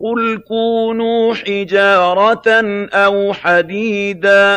قُلْ كُونُوا حِجَارَةً أَوْ حَدِيدًا